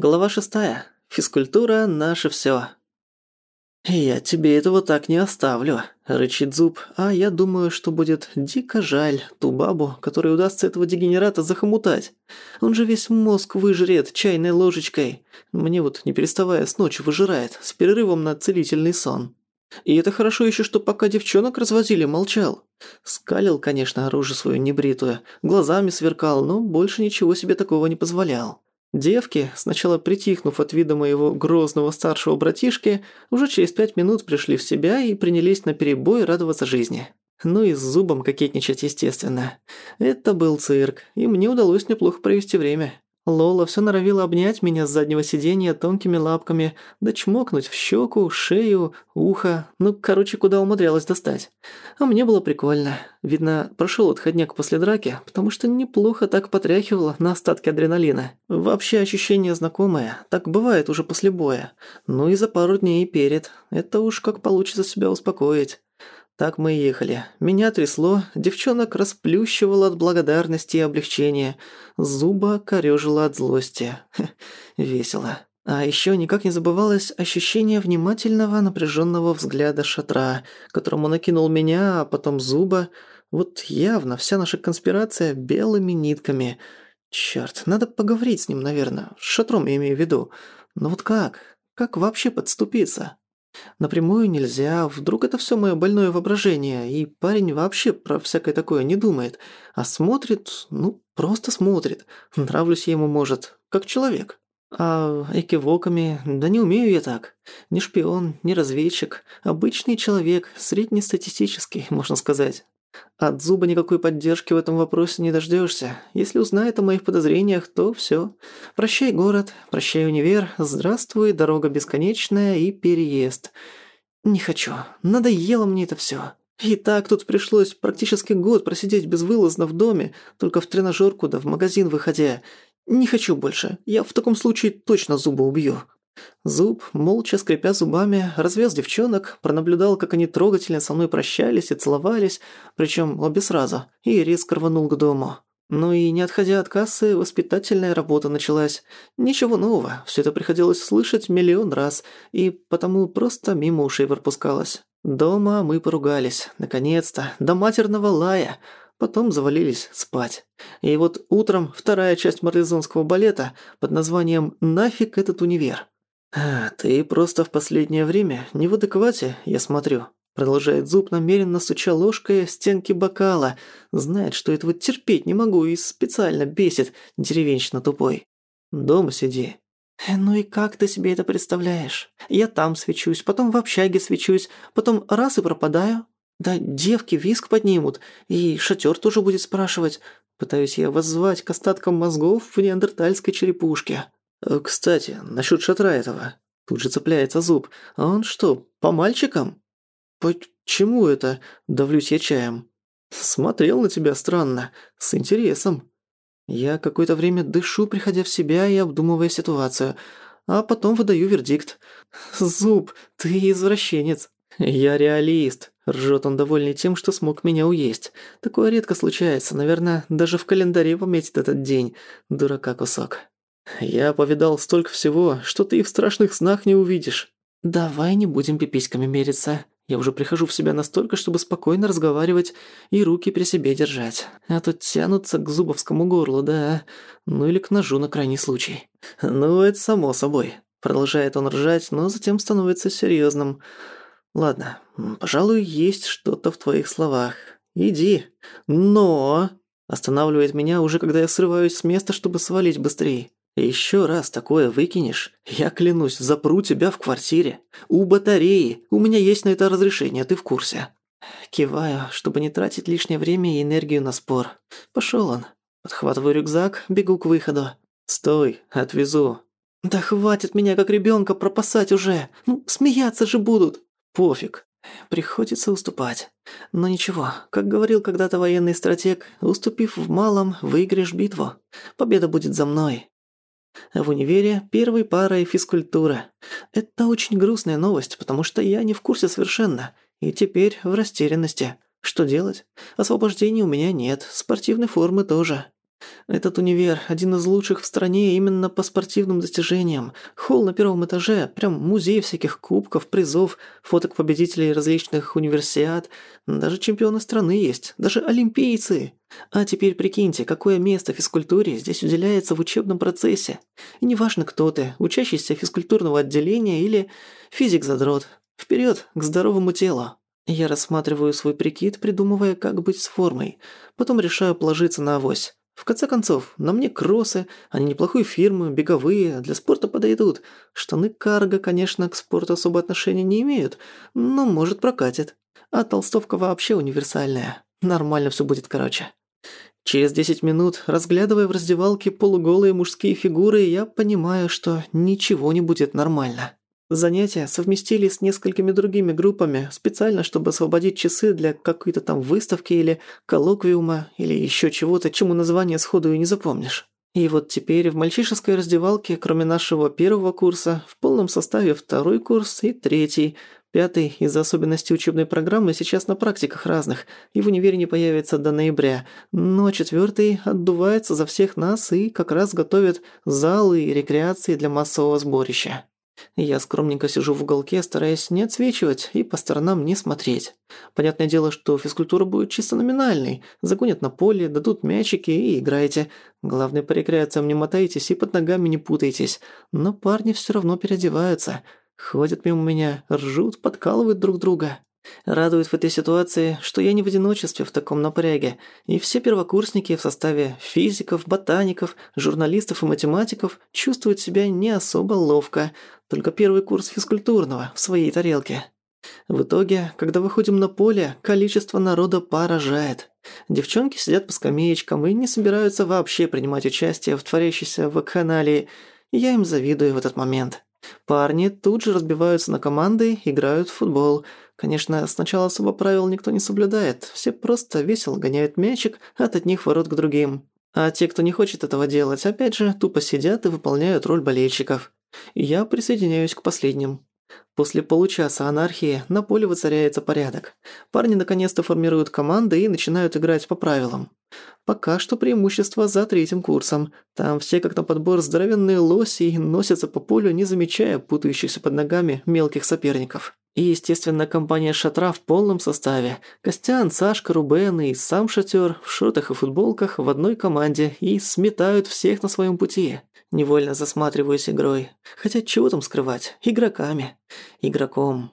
Глава шестая. Физкультура – наше всё. «Я тебе этого так не оставлю», – рычит зуб, а я думаю, что будет дико жаль ту бабу, которой удастся этого дегенерата захомутать. Он же весь мозг выжрет чайной ложечкой. Мне вот, не переставая, с ночи выжирает, с перерывом на целительный сон. И это хорошо еще, что пока девчонок развозили, молчал. Скалил, конечно, оружие свою небритую, глазами сверкал, но больше ничего себе такого не позволял. Девки, сначала притихнув от вида моего грозного старшего братишки, уже через пять минут пришли в себя и принялись на перебой радоваться жизни. Ну и с зубом кокетничать, естественно. Это был цирк, и мне удалось неплохо провести время. Лола все норовила обнять меня с заднего сиденья тонкими лапками, да чмокнуть в щеку, шею, ухо, ну, короче, куда умудрялась достать. А мне было прикольно. Видно, прошел отходняк после драки, потому что неплохо так потряхивало на остатки адреналина. Вообще ощущение знакомое, так бывает уже после боя. Ну и за пару дней перед. Это уж как получится себя успокоить. Так мы и ехали. Меня трясло, девчонок расплющивало от благодарности и облегчения, зуба корёжило от злости. весело. А ещё никак не забывалось ощущение внимательного напряжённого взгляда шатра, которому накинул меня, а потом зуба. Вот явно вся наша конспирация белыми нитками. Чёрт, надо поговорить с ним, наверное. С шатром я имею в виду. Но вот как? Как вообще подступиться? Напрямую нельзя, вдруг это все мое больное воображение, и парень вообще про всякое такое не думает, а смотрит, ну, просто смотрит. Нравлюсь я ему, может, как человек. А экивоками, да не умею я так. Не шпион, не разведчик, обычный человек, среднестатистический, можно сказать. От зуба никакой поддержки в этом вопросе не дождешься. Если узнает о моих подозрениях, то все. Прощай город, прощай универ, здравствуй, дорога бесконечная и переезд. Не хочу. Надоело мне это все. И так тут пришлось практически год просидеть безвылазно в доме, только в тренажерку да в магазин выходя. Не хочу больше. Я в таком случае точно зуба убью. Зуб, молча скрипя зубами, развез девчонок, пронаблюдал, как они трогательно со мной прощались и целовались, причем обе сразу, и резко рванул к дому. Ну и не отходя от кассы, воспитательная работа началась. Ничего нового, все это приходилось слышать миллион раз, и потому просто мимо ушей пропускалось. Дома мы поругались, наконец-то, до матерного лая. Потом завалились спать. И вот утром вторая часть марлезонского балета под названием «Нафиг этот универ». «А, ты просто в последнее время не в адеквате, я смотрю». Продолжает зуб, намеренно суча ложкой стенки бокала. Знает, что этого терпеть не могу и специально бесит, деревенщина тупой. Дома сиди. Э, «Ну и как ты себе это представляешь? Я там свечусь, потом в общаге свечусь, потом раз и пропадаю. Да девки виск поднимут, и шатер тоже будет спрашивать. Пытаюсь я воззвать к остаткам мозгов в неандертальской черепушке». Э, «Кстати, насчет шатра этого». Тут же цепляется зуб. «А он что, по мальчикам?» «Почему это?» – давлюсь я чаем. «Смотрел на тебя странно, с интересом». Я какое-то время дышу, приходя в себя и обдумывая ситуацию, а потом выдаю вердикт. «Зуб, ты извращенец». «Я реалист», – ржет он довольный тем, что смог меня уесть. Такое редко случается, наверное, даже в календаре пометит этот день. Дурака кусок. Я повидал столько всего, что ты и в страшных снах не увидишь. Давай не будем пиписьками мериться. Я уже прихожу в себя настолько, чтобы спокойно разговаривать и руки при себе держать. А то тянутся к зубовскому горлу, да. Ну или к ножу на крайний случай. Ну, это само собой. Продолжает он ржать, но затем становится серьезным. Ладно, пожалуй, есть что-то в твоих словах. Иди. Но... Останавливает меня уже, когда я срываюсь с места, чтобы свалить быстрее. Еще раз такое выкинешь, я клянусь, запру тебя в квартире. У батареи. У меня есть на это разрешение, ты в курсе. Киваю, чтобы не тратить лишнее время и энергию на спор. Пошел он. Подхватываю рюкзак, бегу к выходу. Стой, отвезу. Да хватит меня как ребенка пропасать уже. Ну, смеяться же будут. Пофиг. Приходится уступать. Но ничего, как говорил когда-то военный стратег, уступив в малом, выиграешь битву. Победа будет за мной. В универе первой парой физкультура. Это очень грустная новость, потому что я не в курсе совершенно. И теперь в растерянности. Что делать? Освобождения у меня нет, спортивной формы тоже. Этот универ один из лучших в стране именно по спортивным достижениям. Холл на первом этаже, прям музей всяких кубков, призов, фоток победителей различных универсиад. Даже чемпионы страны есть, даже олимпийцы. А теперь прикиньте, какое место физкультуре здесь уделяется в учебном процессе. И неважно, кто ты, учащийся физкультурного отделения или физик-задрот. Вперед к здоровому телу. Я рассматриваю свой прикид, придумывая, как быть с формой. Потом решаю положиться на авось. В конце концов, на мне кроссы, они неплохой фирмы, беговые, для спорта подойдут. Штаны карго, конечно, к спорту особо отношения не имеют, но, может, прокатит. А толстовка вообще универсальная. Нормально все будет короче. Через 10 минут, разглядывая в раздевалке полуголые мужские фигуры, я понимаю, что ничего не будет нормально. Занятия совместили с несколькими другими группами, специально, чтобы освободить часы для какой-то там выставки или коллоквиума, или еще чего-то, чему название сходу и не запомнишь. И вот теперь в мальчишеской раздевалке, кроме нашего первого курса, в полном составе второй курс и третий. Пятый из-за особенностей учебной программы сейчас на практиках разных, и в универе не появится до ноября. Но четвертый отдувается за всех нас и как раз готовит залы и рекреации для массового сборища. Я скромненько сижу в уголке, стараясь не отсвечивать и по сторонам не смотреть. Понятное дело, что физкультура будет чисто номинальной. Загонят на поле, дадут мячики и играйте. Главное, по рекреациям не мотайтесь и под ногами не путайтесь. Но парни все равно переодеваются. Ходят мимо меня, ржут, подкалывают друг друга. Радует в этой ситуации, что я не в одиночестве в таком напряге, и все первокурсники в составе физиков, ботаников, журналистов и математиков чувствуют себя не особо ловко, только первый курс физкультурного в своей тарелке. В итоге, когда выходим на поле, количество народа поражает. Девчонки сидят по скамеечкам и не собираются вообще принимать участие в творящейся вакханалии, я им завидую в этот момент. Парни тут же разбиваются на команды, играют в футбол – Конечно, сначала особо правил никто не соблюдает, все просто весело гоняют мячик от одних ворот к другим. А те, кто не хочет этого делать, опять же, тупо сидят и выполняют роль болельщиков. Я присоединяюсь к последним. После получаса анархии на поле воцаряется порядок. Парни наконец-то формируют команды и начинают играть по правилам. Пока что преимущество за третьим курсом. Там все как на подбор здоровенные лоси и носятся по полю, не замечая путающихся под ногами мелких соперников. И, естественно, компания «Шатра» в полном составе. Костян, Сашка, Рубен и сам «Шатер» в шортах и футболках в одной команде и сметают всех на своем пути. Невольно засматриваюсь игрой. Хотя чего там скрывать? Игроками. Игроком.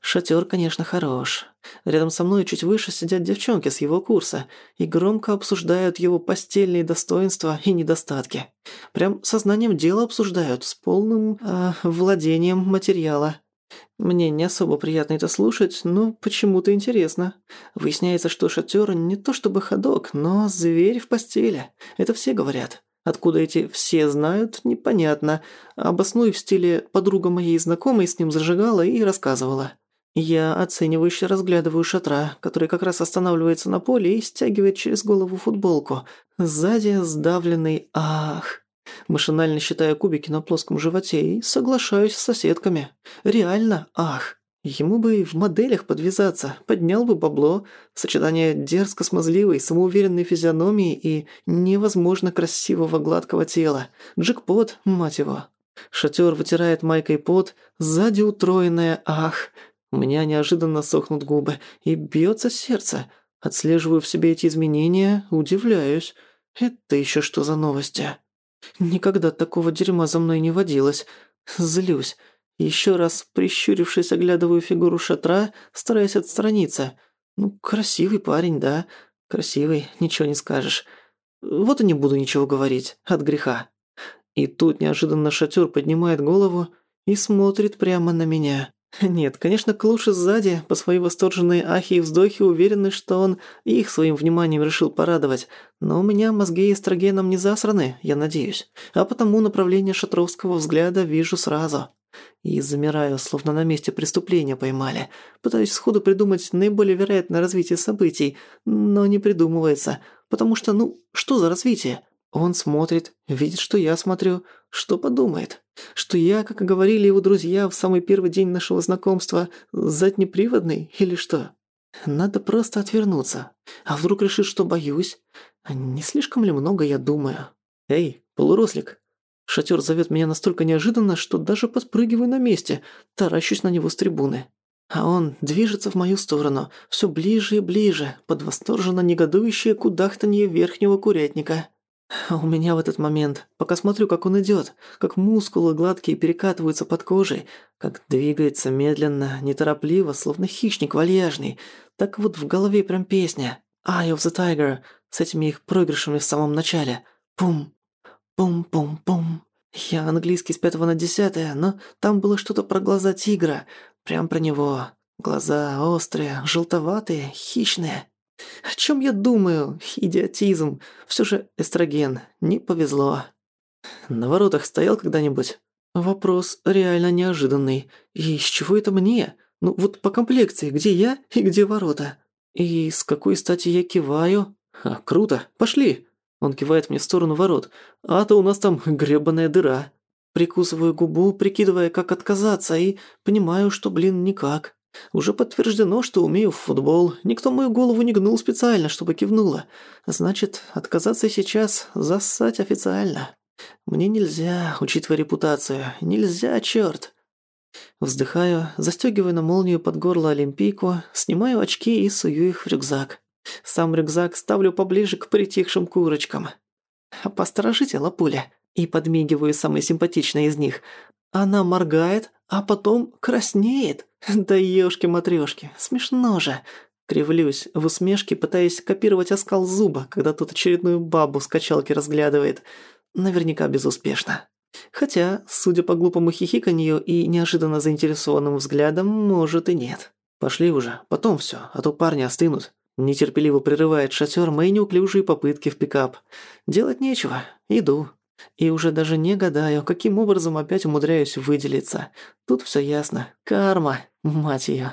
Шатер, конечно, хорош. Рядом со мной чуть выше сидят девчонки с его курса и громко обсуждают его постельные достоинства и недостатки. Прям сознанием дела обсуждают, с полным э, владением материала. Мне не особо приятно это слушать, но почему-то интересно. Выясняется, что шатер не то чтобы ходок, но зверь в постели. Это все говорят. Откуда эти «все знают» – непонятно. Обосную в стиле «подруга моей знакомой с ним зажигала и рассказывала». Я оценивающе разглядываю шатра, который как раз останавливается на поле и стягивает через голову футболку. Сзади сдавленный «ах». Машинально считаю кубики на плоском животе и соглашаюсь с соседками. Реально, ах. Ему бы в моделях подвязаться, поднял бы бабло. Сочетание дерзко-смазливой, самоуверенной физиономии и невозможно красивого гладкого тела. Джекпот, мать его. Шатер вытирает майкой пот, сзади утроенное «ах». У меня неожиданно сохнут губы и бьется сердце. Отслеживаю в себе эти изменения, удивляюсь. Это еще что за новости? Никогда такого дерьма за мной не водилось. Злюсь. Еще раз, прищурившись, оглядываю фигуру шатра, стараясь отстраниться. Ну, красивый парень, да. Красивый, ничего не скажешь. Вот и не буду ничего говорить. От греха. И тут неожиданно шатер поднимает голову и смотрит прямо на меня. Нет, конечно, Клуши сзади, по своей восторженной ахи и вздохе, уверены, что он их своим вниманием решил порадовать. Но у меня мозги эстрогеном не засраны, я надеюсь. А потому направление шатровского взгляда вижу сразу. И замираю, словно на месте преступления поймали. Пытаюсь сходу придумать наиболее вероятное развитие событий, но не придумывается. Потому что, ну, что за развитие? Он смотрит, видит, что я смотрю. Что подумает? Что я, как и говорили его друзья в самый первый день нашего знакомства, заднеприводный или что? Надо просто отвернуться. А вдруг решит, что боюсь? А не слишком ли много я думаю? Эй, полурослик. Шатер зовет меня настолько неожиданно, что даже подпрыгиваю на месте, таращусь на него с трибуны. А он движется в мою сторону, все ближе и ближе, под восторженно негодующее кудахтанье верхнего курятника. У меня в этот момент, пока смотрю, как он идет, как мускулы гладкие перекатываются под кожей, как двигается медленно, неторопливо, словно хищник вальяжный, так вот в голове прям песня «Eye of the Tiger» с этими их проигрышами в самом начале. Пум, пум-пум-пум. Я английский с пятого на десятое, но там было что-то про глаза тигра, прям про него. Глаза острые, желтоватые, хищные. О чем я думаю? Идиотизм. Все же эстроген. Не повезло. На воротах стоял когда-нибудь? Вопрос реально неожиданный. И с чего это мне? Ну вот по комплекции, где я и где ворота? И с какой стати я киваю? А, круто, пошли. Он кивает мне в сторону ворот. А то у нас там гребаная дыра. Прикусываю губу, прикидывая, как отказаться, и понимаю, что, блин, никак. Уже подтверждено, что умею в футбол. Никто мою голову не гнул специально, чтобы кивнула. Значит, отказаться сейчас – зассать официально. Мне нельзя, учитывая репутацию. Нельзя, чёрт. Вздыхаю, застёгиваю на молнию под горло олимпийку, снимаю очки и сую их в рюкзак. Сам рюкзак ставлю поближе к притихшим курочкам. «Посторожите, лапуля!» И подмигиваю самой симпатичной из них. Она моргает, а потом краснеет. Да ёшки-матрёшки, смешно же. Кривлюсь, в усмешке пытаясь копировать оскал зуба, когда тут очередную бабу с качалки разглядывает. Наверняка безуспешно. Хотя, судя по глупому хихиканью и неожиданно заинтересованным взглядам, может и нет. Пошли уже, потом всё, а то парни остынут. Нетерпеливо прерывает шатер мои неуклюжие попытки в пикап. Делать нечего, иду. И уже даже не гадаю, каким образом опять умудряюсь выделиться. Тут всё ясно. Карма, мать её.